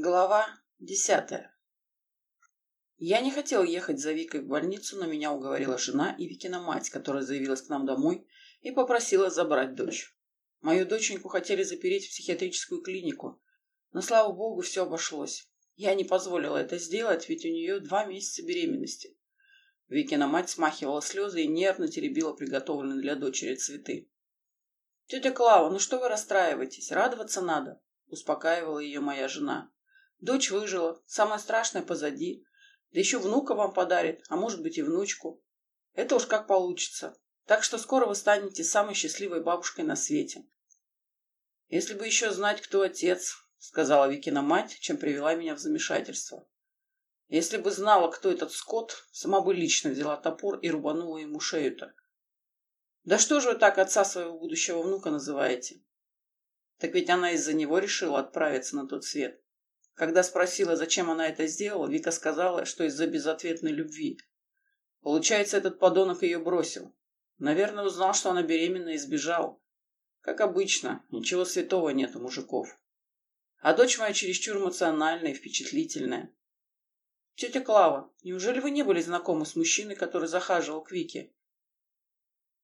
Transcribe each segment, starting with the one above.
Глава десятая. Я не хотел ехать за Викой в больницу, но меня уговорила жена и Викина мать, которая заявилась к нам домой и попросила забрать дочь. Мою доченьку хотели запереть в психиатрическую клинику, но, слава богу, все обошлось. Я не позволила это сделать, ведь у нее два месяца беременности. Викина мать смахивала слезы и нервно теребила приготовленные для дочери цветы. «Тетя Клава, ну что вы расстраиваетесь? Радоваться надо», — успокаивала ее моя жена. Дочь выжила, самое страшное позади. Да еще внука вам подарит, а может быть и внучку. Это уж как получится. Так что скоро вы станете самой счастливой бабушкой на свете. Если бы еще знать, кто отец, сказала Викина мать, чем привела меня в замешательство. Если бы знала, кто этот скот, сама бы лично взяла топор и рубанула ему шею-то. Да что же вы так отца своего будущего внука называете? Так ведь она из-за него решила отправиться на тот свет. Когда спросила, зачем она это сделала, Вика сказала, что из-за безответной любви. Получается, этот подонок ее бросил. Наверное, узнал, что она беременна и сбежал. Как обычно, ничего святого нет у мужиков. А дочь моя чересчур эмоциональная и впечатлительная. Тетя Клава, неужели вы не были знакомы с мужчиной, который захаживал к Вике?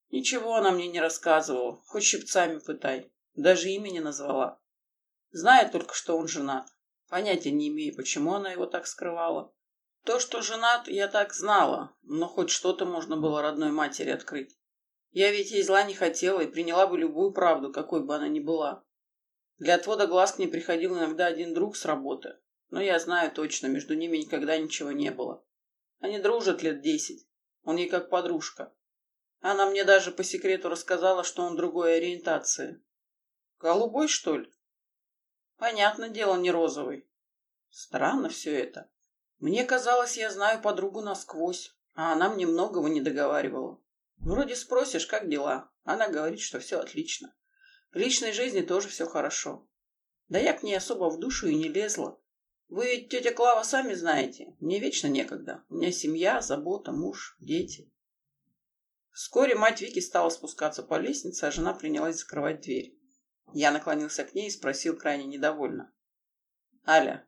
Ничего она мне не рассказывала, хоть щипцами пытай. Даже имени назвала. Знает только, что он женат. Понятия не имею, почему она его так скрывала. То, что женат, я так знала, но хоть что-то можно было родной матери открыть. Я ведь ей зла не хотела и приняла бы любую правду, какой бы она ни была. Для отвода глаз к ней приходил иногда один друг с работы, но я знаю точно, между ними никогда ничего не было. Они дружат лет десять, он ей как подружка. Она мне даже по секрету рассказала, что он другой ориентации. Голубой, что ли? Понятно дело, не розовый. Странно все это. Мне казалось, я знаю подругу насквозь, а она мне многого не договаривала. Вроде спросишь, как дела? Она говорит, что все отлично. В личной жизни тоже все хорошо. Да я к ней особо в душу и не лезла. Вы ведь, тетя Клава, сами знаете, мне вечно некогда. У меня семья, забота, муж, дети. Вскоре мать Вики стала спускаться по лестнице, а жена принялась закрывать дверь. Я наклонился к ней и спросил крайне недовольно. «Аля,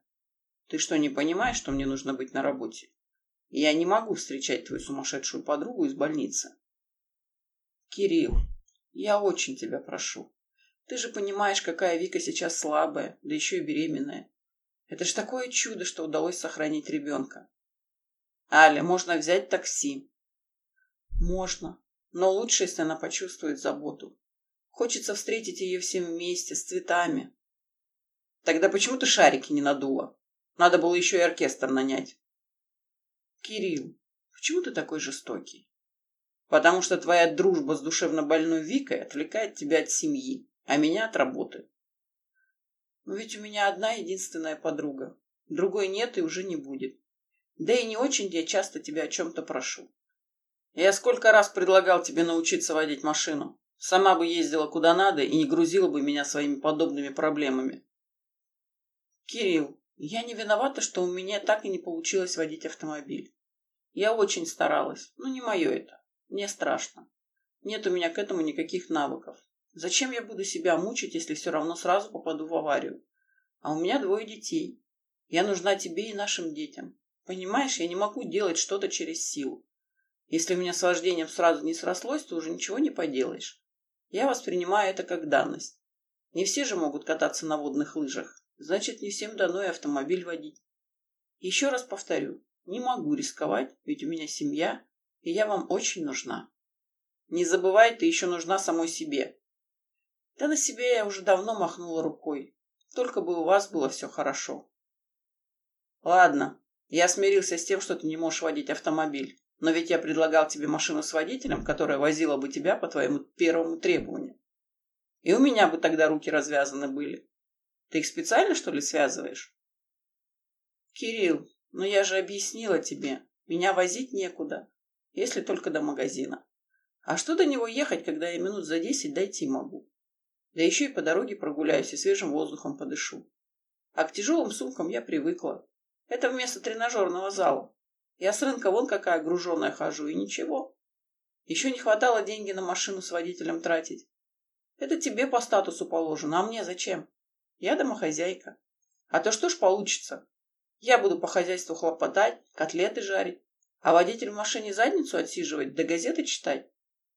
ты что, не понимаешь, что мне нужно быть на работе? Я не могу встречать твою сумасшедшую подругу из больницы». «Кирилл, я очень тебя прошу. Ты же понимаешь, какая Вика сейчас слабая, да еще и беременная. Это ж такое чудо, что удалось сохранить ребенка. Аля, можно взять такси?» «Можно, но лучше, если она почувствует заботу. Хочется встретить ее всем вместе, с цветами. Тогда почему ты шарики не надула? Надо было еще и оркестр нанять. Кирилл, почему ты такой жестокий? Потому что твоя дружба с душевно больной Викой отвлекает тебя от семьи, а меня от работы. Но ведь у меня одна единственная подруга. Другой нет и уже не будет. Да и не очень я часто тебя о чем-то прошу. Я сколько раз предлагал тебе научиться водить машину. Сама бы ездила куда надо и не грузила бы меня своими подобными проблемами. Кирилл, я не виновата, что у меня так и не получилось водить автомобиль. Я очень старалась, но не мое это. Мне страшно. Нет у меня к этому никаких навыков. Зачем я буду себя мучить, если все равно сразу попаду в аварию? А у меня двое детей. Я нужна тебе и нашим детям. Понимаешь, я не могу делать что-то через силу. Если у меня с вождением сразу не срослось, то уже ничего не поделаешь. Я воспринимаю это как данность. Не все же могут кататься на водных лыжах. Значит, не всем дано и автомобиль водить. Еще раз повторю, не могу рисковать, ведь у меня семья, и я вам очень нужна. Не забывай, ты еще нужна самой себе. Да на себе я уже давно махнула рукой. Только бы у вас было все хорошо. Ладно, я смирился с тем, что ты не можешь водить автомобиль. Но ведь я предлагал тебе машину с водителем, которая возила бы тебя по твоему первому требованию. И у меня бы тогда руки развязаны были. Ты их специально, что ли, связываешь? Кирилл, ну я же объяснила тебе. Меня возить некуда, если только до магазина. А что до него ехать, когда я минут за десять дойти могу? Да еще и по дороге прогуляюсь и свежим воздухом подышу. А к тяжелым сумкам я привыкла. Это вместо тренажерного зала. Я с рынка вон какая груженая хожу, и ничего. Еще не хватало деньги на машину с водителем тратить. Это тебе по статусу положено, а мне зачем? Я домохозяйка. А то что ж получится? Я буду по хозяйству хлопотать, котлеты жарить, а водитель в машине задницу отсиживать, да газеты читать.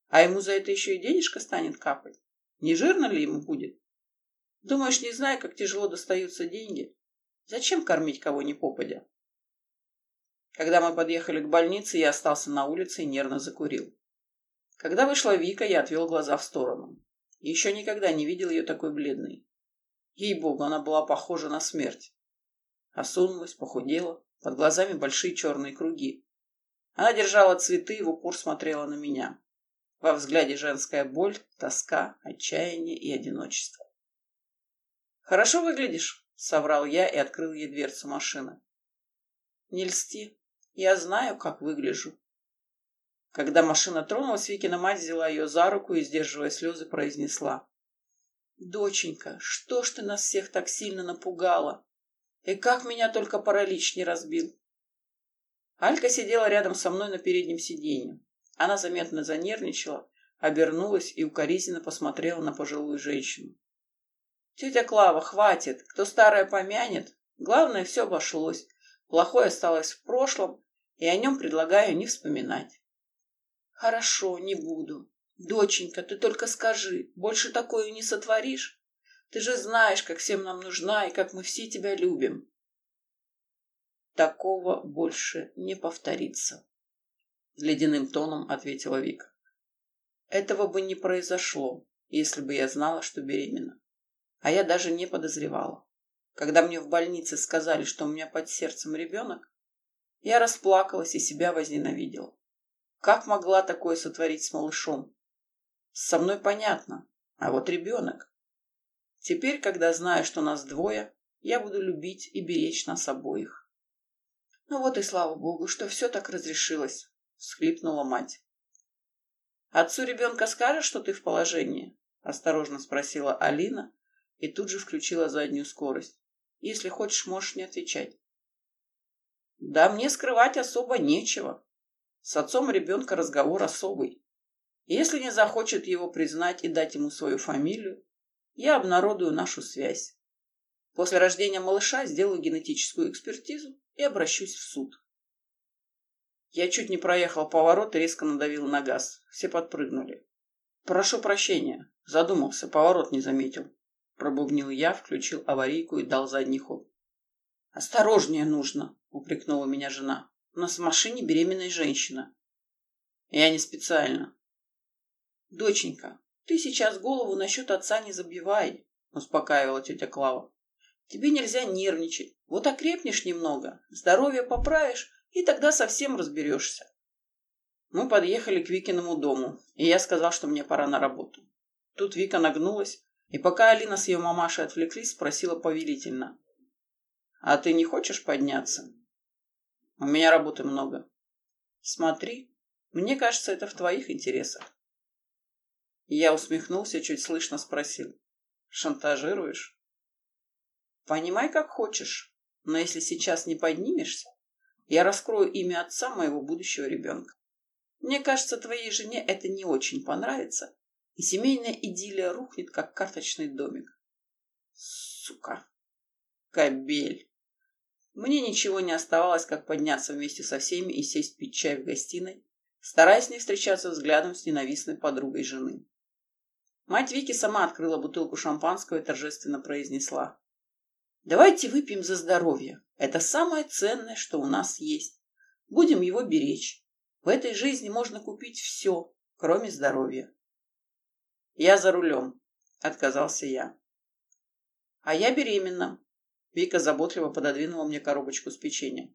А ему за это еще и денежка станет капать. Не жирно ли ему будет? Думаешь, не знаю, как тяжело достаются деньги? Зачем кормить кого ни попадя? Когда мы подъехали к больнице, я остался на улице и нервно закурил. Когда вышла Вика, я отвел глаза в сторону. Еще никогда не видел ее такой бледной. Ей-богу, она была похожа на смерть. Осунулась, похудела, под глазами большие черные круги. Она держала цветы и в упор смотрела на меня. Во взгляде женская боль, тоска, отчаяние и одиночество. «Хорошо выглядишь», — соврал я и открыл ей дверцу машины. «Не льсти. Я знаю, как выгляжу». Когда машина тронулась, Викина мать взяла ее за руку и, сдерживая слезы, произнесла. «Доченька, что ж ты нас всех так сильно напугала? И как меня только паралич не разбил!» Алька сидела рядом со мной на переднем сиденье. Она заметно занервничала, обернулась и укоризненно посмотрела на пожилую женщину. Тетя Клава, хватит. Кто старое помянет. Главное, все обошлось. Плохое осталось в прошлом, и о нем предлагаю не вспоминать. Хорошо, не буду. Доченька, ты только скажи, больше такое не сотворишь? Ты же знаешь, как всем нам нужна и как мы все тебя любим. Такого больше не повторится. Ледяным тоном ответила Вика. Этого бы не произошло, если бы я знала, что беременна. А я даже не подозревала. Когда мне в больнице сказали, что у меня под сердцем ребенок, я расплакалась и себя возненавидела. Как могла такое сотворить с малышом? Со мной понятно, а вот ребенок. Теперь, когда знаю, что нас двое, я буду любить и беречь нас обоих. Ну вот и слава богу, что все так разрешилось, всхлипнула мать. Отцу ребенка скажешь, что ты в положении? Осторожно спросила Алина, и тут же включила заднюю скорость. Если хочешь, можешь не отвечать. Да мне скрывать особо нечего. С отцом ребенка разговор особый. Если не захочет его признать и дать ему свою фамилию, я обнародую нашу связь. После рождения малыша сделаю генетическую экспертизу и обращусь в суд. Я чуть не проехал поворот и резко надавил на газ. Все подпрыгнули. Прошу прощения. Задумался, поворот не заметил. Пробубнил я, включил аварийку и дал задний ход. «Осторожнее нужно», — упрекнула меня жена. «У нас в машине беременная женщина». «Я не специально». «Доченька, ты сейчас голову насчет отца не забивай», — успокаивала тетя Клава. «Тебе нельзя нервничать. Вот окрепнешь немного, здоровье поправишь, и тогда совсем разберешься». Мы подъехали к Викиному дому, и я сказал, что мне пора на работу. Тут Вика нагнулась, и пока Алина с ее мамашей отвлеклись, спросила повелительно. «А ты не хочешь подняться?» «У меня работы много». «Смотри, мне кажется, это в твоих интересах». Я усмехнулся, чуть слышно спросил. «Шантажируешь?» «Понимай, как хочешь, но если сейчас не поднимешься, я раскрою имя отца моего будущего ребенка. Мне кажется, твоей жене это не очень понравится, и семейная идиллия рухнет, как карточный домик. Сука! Кобель! Мне ничего не оставалось, как подняться вместе со всеми и сесть пить чай в гостиной, стараясь не встречаться взглядом с ненавистной подругой жены. Мать Вики сама открыла бутылку шампанского и торжественно произнесла. «Давайте выпьем за здоровье. Это самое ценное, что у нас есть. Будем его беречь. В этой жизни можно купить все, кроме здоровья. «Я за рулем», — отказался я. «А я беременна». Вика заботливо пододвинула мне коробочку с печеньем.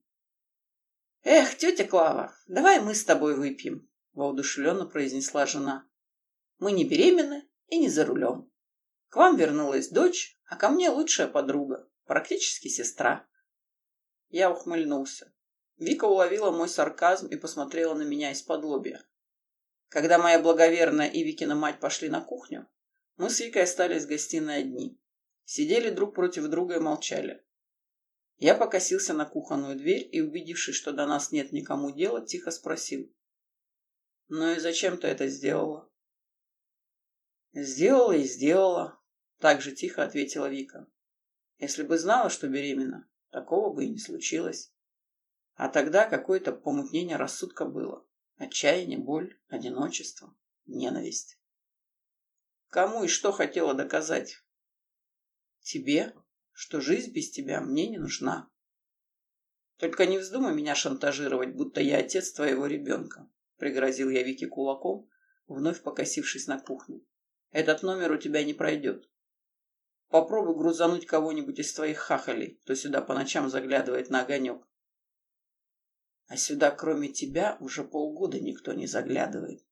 «Эх, тетя Клава, давай мы с тобой выпьем», — воодушевленно произнесла жена. «Мы не беременны и не за рулем. К вам вернулась дочь, а ко мне лучшая подруга, практически сестра». Я ухмыльнулся. Вика уловила мой сарказм и посмотрела на меня из-под лобья. Когда моя благоверная и Викина мать пошли на кухню, мы с Викой остались в гостиной одни. Сидели друг против друга и молчали. Я покосился на кухонную дверь и, убедившись, что до нас нет никому дела, тихо спросил. «Ну и зачем ты это сделала?» «Сделала и сделала», — так же тихо ответила Вика. Если бы знала, что беременна, такого бы и не случилось. А тогда какое-то помутнение рассудка было. Отчаяние, боль, одиночество, ненависть. Кому и что хотела доказать? Тебе, что жизнь без тебя мне не нужна. Только не вздумай меня шантажировать, будто я отец твоего ребенка, пригрозил я Вике кулаком, вновь покосившись на кухню. Этот номер у тебя не пройдет. Попробуй грузануть кого-нибудь из твоих хахалей, кто сюда по ночам заглядывает на огонек. А сюда, кроме тебя, уже полгода никто не заглядывает.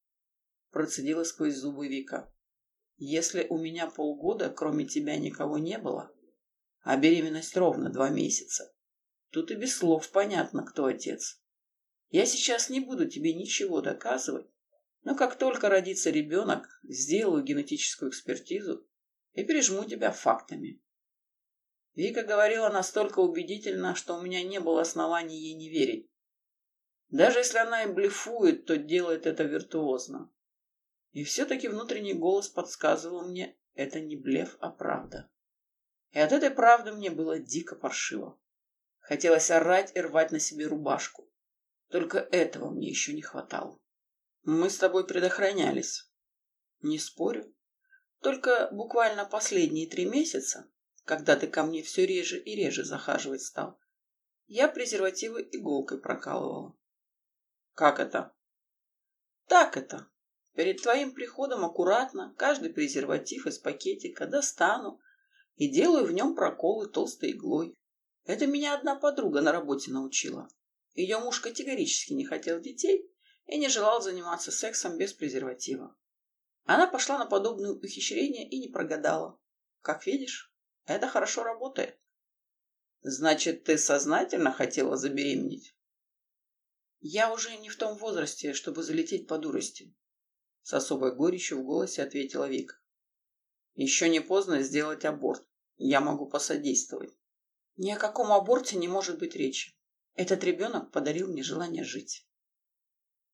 Процедила сквозь зубы Вика. Если у меня полгода, кроме тебя, никого не было, а беременность ровно два месяца, тут и без слов понятно, кто отец. Я сейчас не буду тебе ничего доказывать, но как только родится ребенок, сделаю генетическую экспертизу и пережму тебя фактами. Вика говорила настолько убедительно, что у меня не было оснований ей не верить. Даже если она и блефует, то делает это виртуозно. И все-таки внутренний голос подсказывал мне, это не блеф, а правда. И от этой правды мне было дико паршиво. Хотелось орать и рвать на себе рубашку. Только этого мне еще не хватало. Мы с тобой предохранялись. Не спорю. Только буквально последние три месяца, когда ты ко мне все реже и реже захаживать стал, я презервативы иголкой прокалывала. Как это? Так это. Перед твоим приходом аккуратно каждый презерватив из пакетика достану и делаю в нем проколы толстой иглой. Это меня одна подруга на работе научила. Ее муж категорически не хотел детей и не желал заниматься сексом без презерватива. Она пошла на подобное ухищрение и не прогадала. Как видишь, это хорошо работает. Значит, ты сознательно хотела забеременеть? Я уже не в том возрасте, чтобы залететь по дурости. С особой горечью в голосе ответила Вика. Еще не поздно сделать аборт. Я могу посодействовать. Ни о каком аборте не может быть речи. Этот ребенок подарил мне желание жить.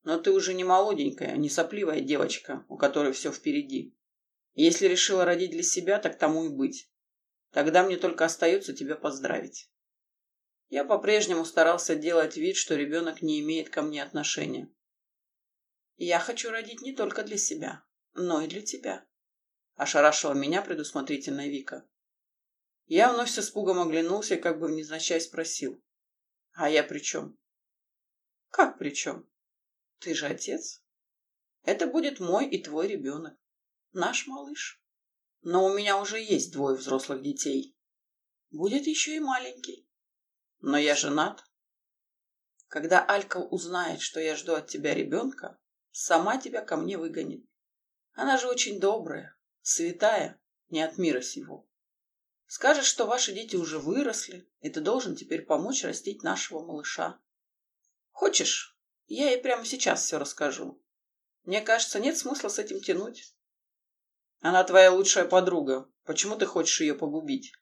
Но ты уже не молоденькая, не сопливая девочка, у которой все впереди. Если решила родить для себя, так тому и быть. Тогда мне только остается тебя поздравить. Я по-прежнему старался делать вид, что ребенок не имеет ко мне отношения. Я хочу родить не только для себя, но и для тебя. Ошарашила меня предусмотрительная Вика. Я вновь с испугом оглянулся и как бы невзначай спросил. А я при чем? Как при чем? Ты же отец. Это будет мой и твой ребенок. Наш малыш. Но у меня уже есть двое взрослых детей. Будет еще и маленький. Но я женат. Когда Алька узнает, что я жду от тебя ребенка, сама тебя ко мне выгонит. Она же очень добрая, святая, не от мира сего. Скажет, что ваши дети уже выросли, и ты должен теперь помочь растить нашего малыша. Хочешь, я ей прямо сейчас все расскажу. Мне кажется, нет смысла с этим тянуть. Она твоя лучшая подруга. Почему ты хочешь ее погубить?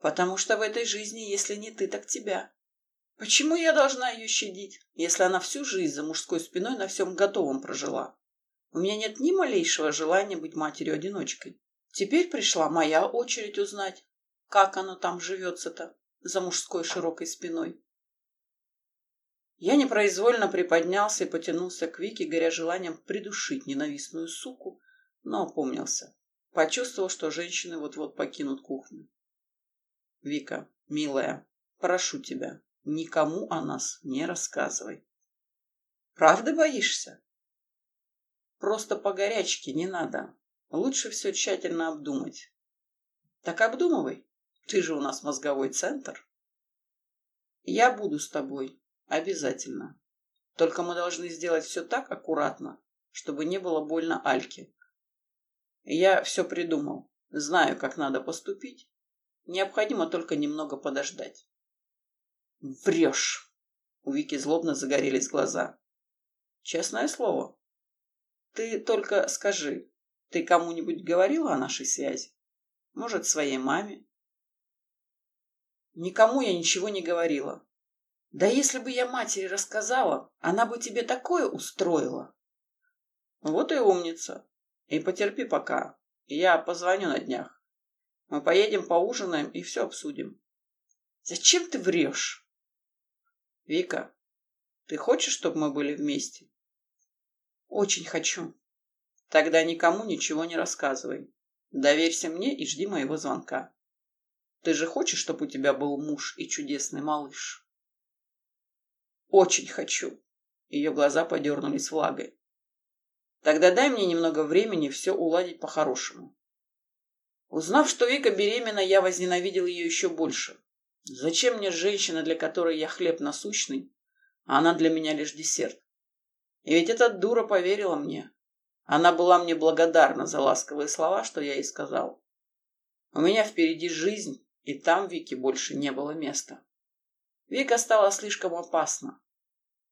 Потому что в этой жизни, если не ты, так тебя. Почему я должна ее щадить, если она всю жизнь за мужской спиной на всем готовом прожила? У меня нет ни малейшего желания быть матерью-одиночкой. Теперь пришла моя очередь узнать, как оно там живется-то за мужской широкой спиной. Я непроизвольно приподнялся и потянулся к Вике, горя желанием придушить ненавистную суку, но опомнился. Почувствовал, что женщины вот-вот покинут кухню. Вика, милая, прошу тебя, никому о нас не рассказывай. Правда боишься? Просто по горячке не надо. Лучше все тщательно обдумать. Так обдумывай. Ты же у нас мозговой центр. Я буду с тобой. Обязательно. Только мы должны сделать все так аккуратно, чтобы не было больно Альке. Я все придумал. Знаю, как надо поступить Необходимо только немного подождать. Врешь. У Вики злобно загорелись глаза. Честное слово. Ты только скажи, ты кому-нибудь говорила о нашей связи? Может, своей маме? Никому я ничего не говорила. Да если бы я матери рассказала, она бы тебе такое устроила. Вот и умница. И потерпи пока. Я позвоню на днях. Мы поедем поужинаем и все обсудим. Зачем ты врешь? Вика, ты хочешь, чтобы мы были вместе? Очень хочу. Тогда никому ничего не рассказывай. Доверься мне и жди моего звонка. Ты же хочешь, чтобы у тебя был муж и чудесный малыш? Очень хочу. Ее глаза подернулись влагой. Тогда дай мне немного времени все уладить по-хорошему. Узнав, что Вика беременна, я возненавидел ее еще больше. Зачем мне женщина, для которой я хлеб насущный, а она для меня лишь десерт? И ведь эта дура поверила мне. Она была мне благодарна за ласковые слова, что я ей сказал. У меня впереди жизнь, и там Вике больше не было места. Вика стала слишком опасна.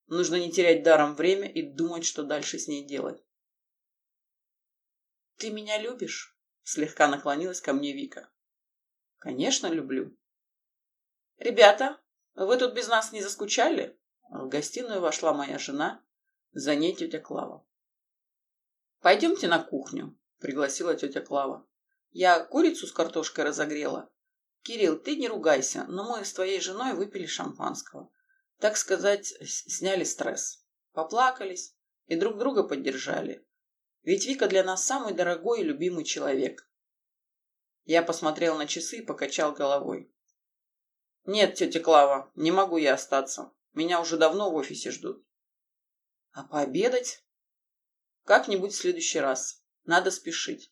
Нужно не терять даром время и думать, что дальше с ней делать. «Ты меня любишь?» — слегка наклонилась ко мне Вика. «Конечно, люблю». «Ребята, вы тут без нас не заскучали?» В гостиную вошла моя жена, за ней тетя Клава. «Пойдемте на кухню», — пригласила тетя Клава. «Я курицу с картошкой разогрела. Кирилл, ты не ругайся, но мы с твоей женой выпили шампанского так сказать, сняли стресс. Поплакались и друг друга поддержали. Ведь Вика для нас самый дорогой и любимый человек. Я посмотрел на часы и покачал головой. «Нет, тетя Клава, не могу я остаться. Меня уже давно в офисе ждут». «А пообедать?» «Как-нибудь в следующий раз. Надо спешить».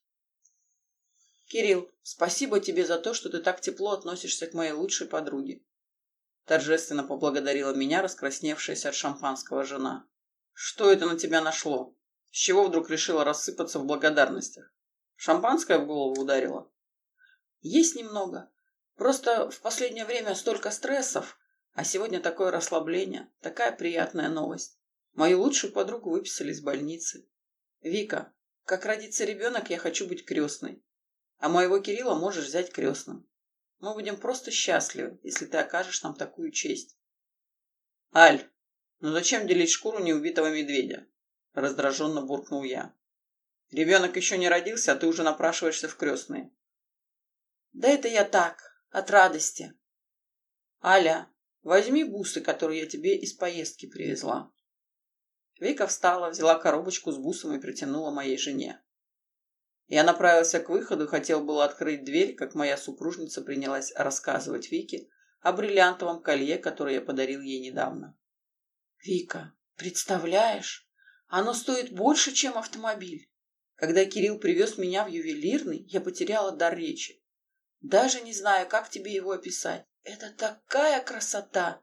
«Кирилл, спасибо тебе за то, что ты так тепло относишься к моей лучшей подруге. Торжественно поблагодарила меня раскрасневшаяся от шампанского жена. Что это на тебя нашло? С чего вдруг решила рассыпаться в благодарностях? Шампанское в голову ударило? Есть немного. Просто в последнее время столько стрессов, а сегодня такое расслабление, такая приятная новость. Мою лучшую подругу выписали из больницы. Вика, как родится ребенок, я хочу быть крестной. А моего Кирилла можешь взять крестным. Мы будем просто счастливы, если ты окажешь нам такую честь. Аль, ну зачем делить шкуру неубитого медведя? Раздраженно буркнул я. Ребенок еще не родился, а ты уже напрашиваешься в крестные. Да это я так, от радости. Аля, возьми бусы, которые я тебе из поездки привезла. Вика встала, взяла коробочку с бусом и протянула моей жене. Я направился к выходу, хотел было открыть дверь, как моя супружница принялась рассказывать Вике о бриллиантовом колье, которое я подарил ей недавно. «Вика, представляешь, оно стоит больше, чем автомобиль. Когда Кирилл привез меня в ювелирный, я потеряла дар речи. Даже не знаю, как тебе его описать. Это такая красота!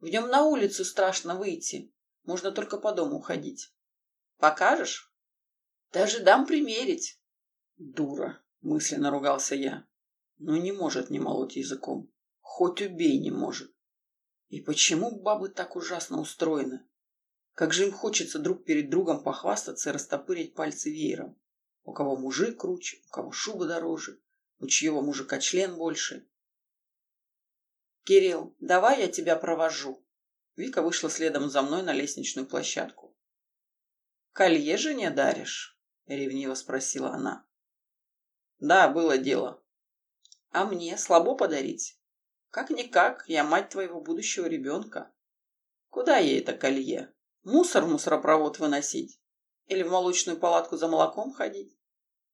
В нем на улицу страшно выйти. Можно только по дому ходить. Покажешь? Даже дам примерить. Дура, мысленно ругался я. Но не может не молоть языком. Хоть убей не может. И почему бабы так ужасно устроены? Как же им хочется друг перед другом похвастаться и растопырить пальцы веером. У кого мужик круче, у кого шуба дороже, у чьего мужика член больше. «Кирилл, давай я тебя провожу». Вика вышла следом за мной на лестничную площадку. «Колье жене даришь?» — ревниво спросила она. Да, было дело. А мне слабо подарить? Как-никак, я мать твоего будущего ребенка. Куда ей это колье? Мусор в мусоропровод выносить? Или в молочную палатку за молоком ходить?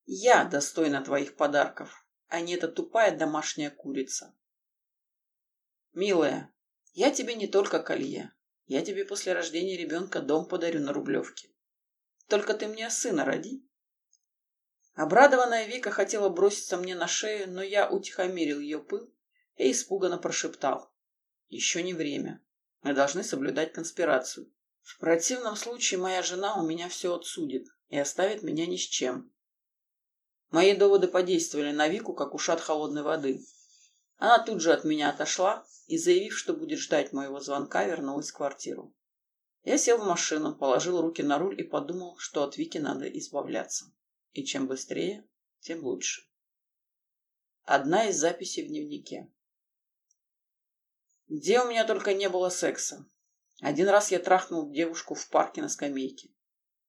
Я достойна твоих подарков, а не эта тупая домашняя курица. Милая, я тебе не только колье. Я тебе после рождения ребенка дом подарю на Рублевке. Только ты мне сына роди. Обрадованная Вика хотела броситься мне на шею, но я утихомирил ее пыл и испуганно прошептал. «Еще не время. Мы должны соблюдать конспирацию. В противном случае моя жена у меня все отсудит и оставит меня ни с чем». Мои доводы подействовали на Вику, как ушат холодной воды. Она тут же от меня отошла и, заявив, что будет ждать моего звонка, вернулась в квартиру. Я сел в машину, положил руки на руль и подумал, что от Вики надо избавляться. И чем быстрее, тем лучше. Одна из записей в дневнике. Где у меня только не было секса. Один раз я трахнул девушку в парке на скамейке.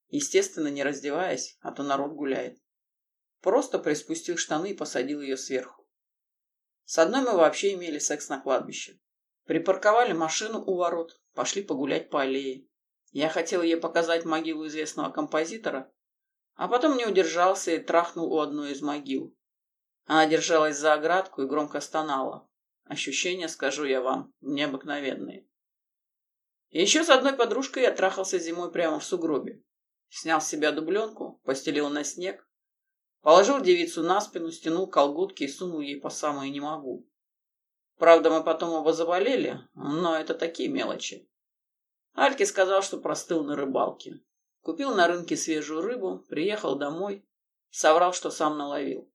Естественно, не раздеваясь, а то народ гуляет. Просто приспустил штаны и посадил ее сверху. С одной мы вообще имели секс на кладбище. Припарковали машину у ворот, пошли погулять по аллее. Я хотел ей показать могилу известного композитора, а потом не удержался и трахнул у одной из могил. Она держалась за оградку и громко стонала. Ощущения, скажу я вам, необыкновенные. Еще с одной подружкой я трахался зимой прямо в сугробе. Снял с себя дубленку, постелил на снег, положил девицу на спину, стянул колготки и сунул ей по самое не могу. Правда, мы потом оба заболели, но это такие мелочи. Альке сказал, что простыл на рыбалке. Купил на рынке свежую рыбу, приехал домой, соврал, что сам наловил.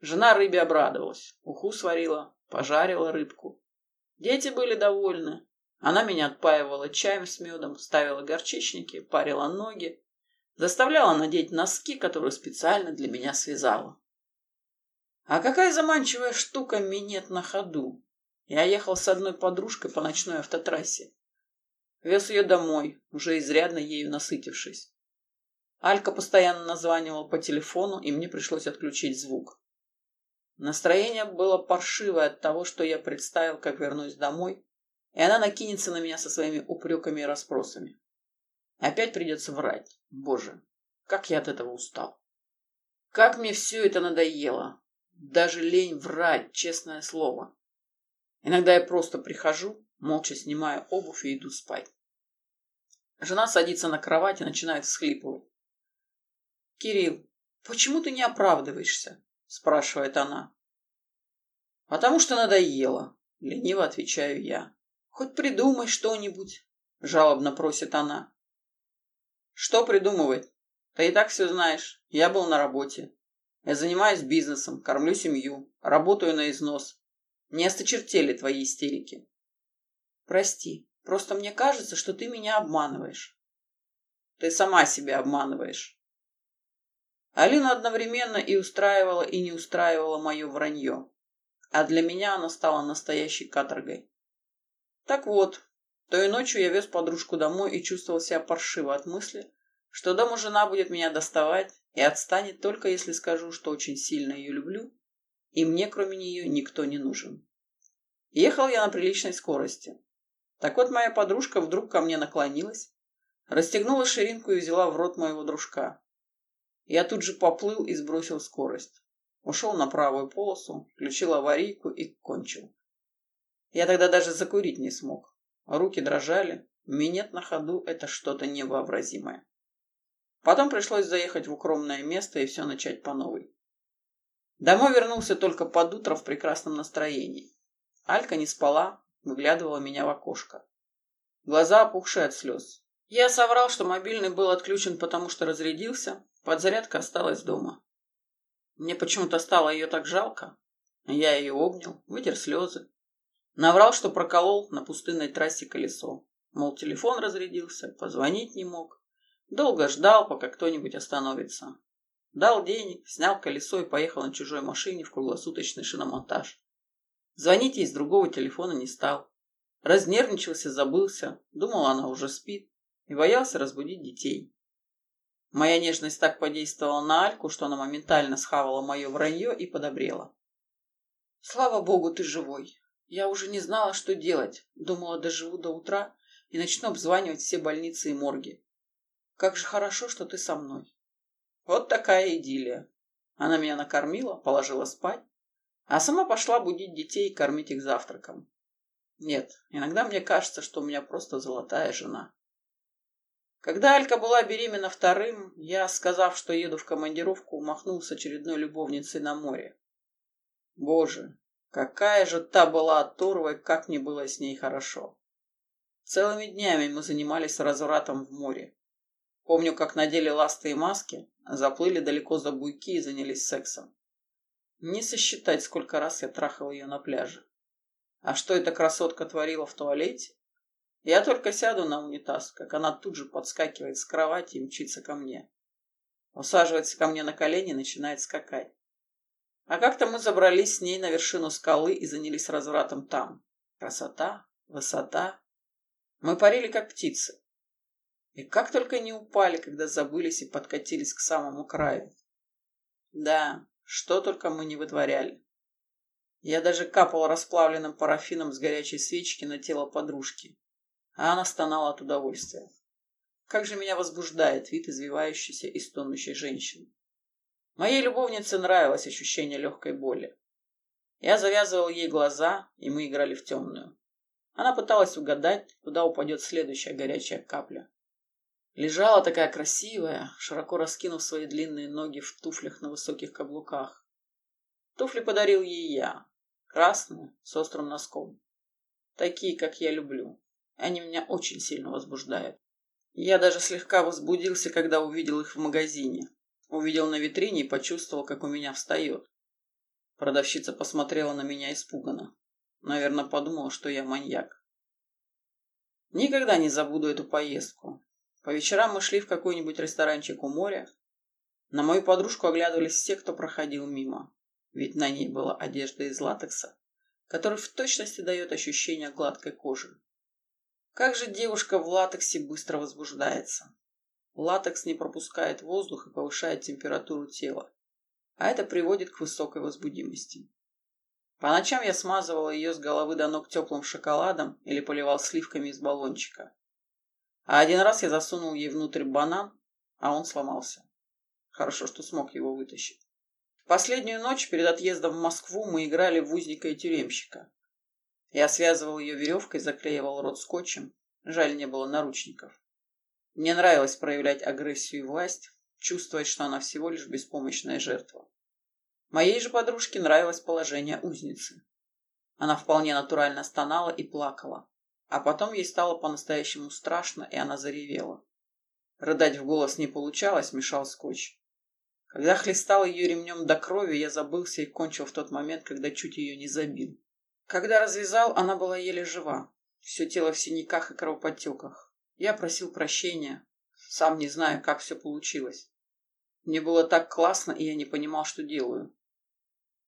Жена рыбе обрадовалась, уху сварила, пожарила рыбку. Дети были довольны. Она меня отпаивала чаем с медом, ставила горчичники, парила ноги, заставляла надеть носки, которые специально для меня связала. А какая заманчивая штука минет на ходу. Я ехал с одной подружкой по ночной автотрассе. Вез ее домой, уже изрядно ею насытившись. Алька постоянно названивал по телефону, и мне пришлось отключить звук. Настроение было паршивое от того, что я представил, как вернусь домой, и она накинется на меня со своими упреками и расспросами. Опять придется врать. Боже, как я от этого устал. Как мне все это надоело. Даже лень врать, честное слово. Иногда я просто прихожу, молча снимаю обувь и иду спать. Жена садится на кровать и начинает всхлипывать. «Кирилл, почему ты не оправдываешься?» спрашивает она. «Потому что надоело», — лениво отвечаю я. «Хоть придумай что-нибудь», — жалобно просит она. «Что придумывать? Ты и так все знаешь. Я был на работе. Я занимаюсь бизнесом, кормлю семью, работаю на износ. Не осточертели твои истерики». «Прости, просто мне кажется, что ты меня обманываешь». «Ты сама себя обманываешь. Алина одновременно и устраивала, и не устраивала мое вранье. А для меня она стала настоящей каторгой. Так вот, той ночью я вез подружку домой и чувствовал себя паршиво от мысли, что дома жена будет меня доставать и отстанет только если скажу, что очень сильно ее люблю, и мне кроме нее никто не нужен. Ехал я на приличной скорости. Так вот моя подружка вдруг ко мне наклонилась, расстегнула ширинку и взяла в рот моего дружка. Я тут же поплыл и сбросил скорость. Ушел на правую полосу, включил аварийку и кончил. Я тогда даже закурить не смог. Руки дрожали. Минет на ходу – это что-то невообразимое. Потом пришлось заехать в укромное место и все начать по новой. Домой вернулся только под утро в прекрасном настроении. Алька не спала, выглядывала меня в окошко. Глаза опухшие от слез. Я соврал, что мобильный был отключен, потому что разрядился, Подзарядка осталась дома. Мне почему-то стало ее так жалко. Я ее обнял, вытер слезы. Наврал, что проколол на пустынной трассе колесо. Мол, телефон разрядился, позвонить не мог. Долго ждал, пока кто-нибудь остановится. Дал денег, снял колесо и поехал на чужой машине в круглосуточный шиномонтаж. Звонить ей с другого телефона не стал. Разнервничался, забылся, думал, она уже спит, и боялся разбудить детей. Моя нежность так подействовала на Альку, что она моментально схавала мое вранье и подобрела. «Слава богу, ты живой. Я уже не знала, что делать. Думала, доживу до утра и начну обзванивать все больницы и морги. Как же хорошо, что ты со мной». Вот такая идиллия. Она меня накормила, положила спать, а сама пошла будить детей и кормить их завтраком. Нет, иногда мне кажется, что у меня просто золотая жена. Когда Алька была беременна вторым, я, сказав, что еду в командировку, махнул с очередной любовницей на море. Боже, какая же та была оторва, и как мне было с ней хорошо. Целыми днями мы занимались развратом в море. Помню, как надели ласты и маски, заплыли далеко за буйки и занялись сексом. Не сосчитать, сколько раз я трахал ее на пляже. А что эта красотка творила в туалете? Я только сяду на унитаз, как она тут же подскакивает с кровати и мчится ко мне. Усаживается ко мне на колени и начинает скакать. А как-то мы забрались с ней на вершину скалы и занялись развратом там. Красота, высота. Мы парили, как птицы. И как только не упали, когда забылись и подкатились к самому краю. Да, что только мы не вытворяли. Я даже капал расплавленным парафином с горячей свечки на тело подружки, а она стонала от удовольствия. Как же меня возбуждает вид извивающейся и стонущей женщины. Моей любовнице нравилось ощущение легкой боли. Я завязывал ей глаза, и мы играли в темную. Она пыталась угадать, куда упадет следующая горячая капля. Лежала такая красивая, широко раскинув свои длинные ноги в туфлях на высоких каблуках. Туфли подарил ей я, красные, с острым носком. Такие, как я люблю. Они меня очень сильно возбуждают. Я даже слегка возбудился, когда увидел их в магазине. Увидел на витрине и почувствовал, как у меня встает. Продавщица посмотрела на меня испуганно. Наверное, подумала, что я маньяк. Никогда не забуду эту поездку. По вечерам мы шли в какой-нибудь ресторанчик у моря. На мою подружку оглядывались все, кто проходил мимо. Ведь на ней была одежда из латекса, который в точности дает ощущение гладкой кожи. Как же девушка в латексе быстро возбуждается. Латекс не пропускает воздух и повышает температуру тела, а это приводит к высокой возбудимости. По ночам я смазывала ее с головы до ног теплым шоколадом или поливал сливками из баллончика. А один раз я засунул ей внутрь банан, а он сломался. Хорошо, что смог его вытащить. Последнюю ночь перед отъездом в Москву мы играли в узника и тюремщика. Я связывал ее веревкой, заклеивал рот скотчем. Жаль, не было наручников. Мне нравилось проявлять агрессию и власть, чувствовать, что она всего лишь беспомощная жертва. Моей же подружке нравилось положение узницы. Она вполне натурально стонала и плакала. А потом ей стало по-настоящему страшно, и она заревела. Рыдать в голос не получалось, мешал скотч. Когда хлестал ее ремнем до крови, я забылся и кончил в тот момент, когда чуть ее не забил. Когда развязал, она была еле жива. Все тело в синяках и кровоподтеках. Я просил прощения. Сам не знаю, как все получилось. Мне было так классно, и я не понимал, что делаю.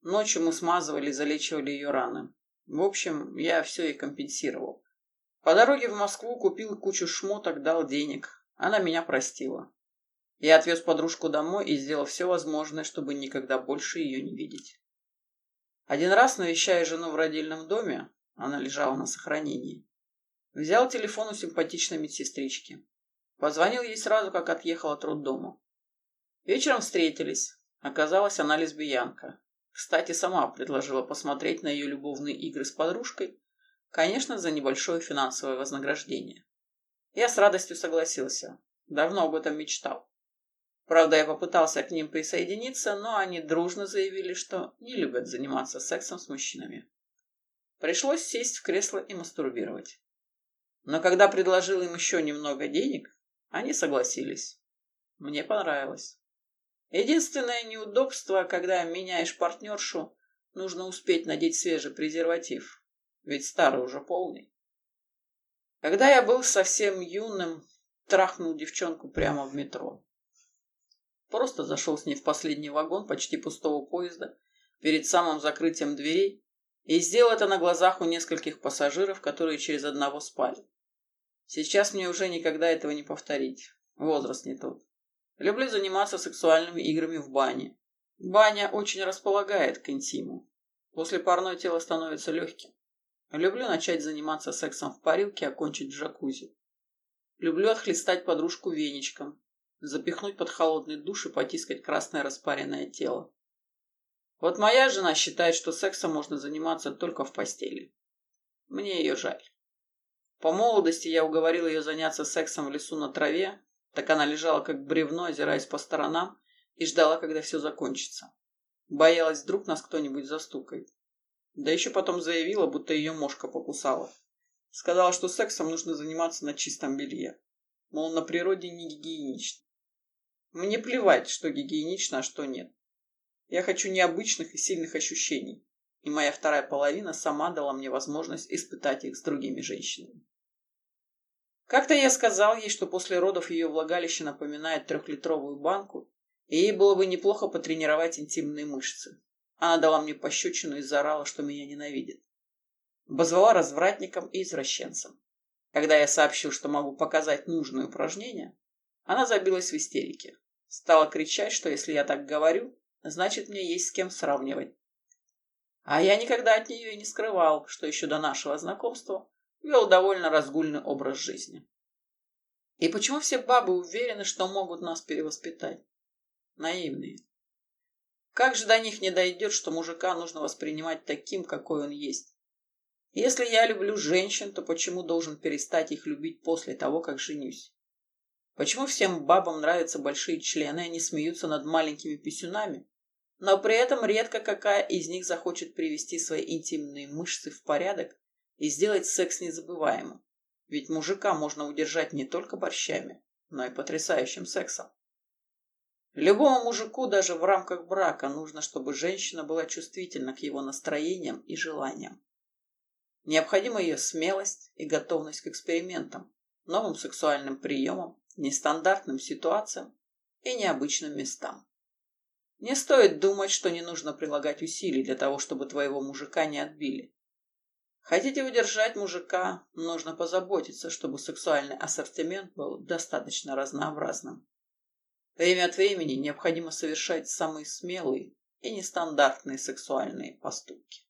Ночью мы смазывали и залечивали ее раны. В общем, я все ей компенсировал. По дороге в Москву купил кучу шмоток, дал денег. Она меня простила. Я отвез подружку домой и сделал все возможное, чтобы никогда больше ее не видеть. Один раз, навещая жену в родильном доме, она лежала на сохранении, Взял телефон у симпатичной медсестрички. Позвонил ей сразу, как отъехал от роддома. Вечером встретились. Оказалось, она лесбиянка. Кстати, сама предложила посмотреть на ее любовные игры с подружкой, конечно, за небольшое финансовое вознаграждение. Я с радостью согласился. Давно об этом мечтал. Правда, я попытался к ним присоединиться, но они дружно заявили, что не любят заниматься сексом с мужчинами. Пришлось сесть в кресло и мастурбировать. Но когда предложил им еще немного денег, они согласились. Мне понравилось. Единственное неудобство, когда меняешь партнершу, нужно успеть надеть свежий презерватив, ведь старый уже полный. Когда я был совсем юным, трахнул девчонку прямо в метро. Просто зашел с ней в последний вагон почти пустого поезда перед самым закрытием дверей и сделал это на глазах у нескольких пассажиров, которые через одного спали. Сейчас мне уже никогда этого не повторить. Возраст не тот. Люблю заниматься сексуальными играми в бане. Баня очень располагает к интиму. После парной тело становится легким. Люблю начать заниматься сексом в парилке, окончить в джакузи. Люблю отхлестать подружку веничком, запихнуть под холодный душ и потискать красное распаренное тело. Вот моя жена считает, что сексом можно заниматься только в постели. Мне ее жаль. По молодости я уговорил ее заняться сексом в лесу на траве, так она лежала как бревно, озираясь по сторонам, и ждала, когда все закончится. Боялась, вдруг нас кто-нибудь застукает. Да еще потом заявила, будто ее мошка покусала. Сказала, что сексом нужно заниматься на чистом белье. Мол, на природе не гигиенично. Мне плевать, что гигиенично, а что нет. Я хочу необычных и сильных ощущений. И моя вторая половина сама дала мне возможность испытать их с другими женщинами. Как-то я сказал ей, что после родов ее влагалище напоминает трехлитровую банку, и ей было бы неплохо потренировать интимные мышцы. Она дала мне пощечину и заорала, что меня ненавидит. Обозвала развратником и извращенцем. Когда я сообщил, что могу показать нужное упражнение, она забилась в истерике. Стала кричать, что если я так говорю, значит мне есть с кем сравнивать. А я никогда от нее и не скрывал, что еще до нашего знакомства вел довольно разгульный образ жизни. И почему все бабы уверены, что могут нас перевоспитать? Наивные. Как же до них не дойдет, что мужика нужно воспринимать таким, какой он есть? Если я люблю женщин, то почему должен перестать их любить после того, как женюсь? Почему всем бабам нравятся большие члены, и они смеются над маленькими писюнами? Но при этом редко какая из них захочет привести свои интимные мышцы в порядок и сделать секс незабываемым. Ведь мужика можно удержать не только борщами, но и потрясающим сексом. Любому мужику даже в рамках брака нужно, чтобы женщина была чувствительна к его настроениям и желаниям. Необходима ее смелость и готовность к экспериментам, новым сексуальным приемам, нестандартным ситуациям и необычным местам. Не стоит думать, что не нужно прилагать усилий для того, чтобы твоего мужика не отбили. Хотите удержать мужика, нужно позаботиться, чтобы сексуальный ассортимент был достаточно разнообразным. Время от времени необходимо совершать самые смелые и нестандартные сексуальные поступки.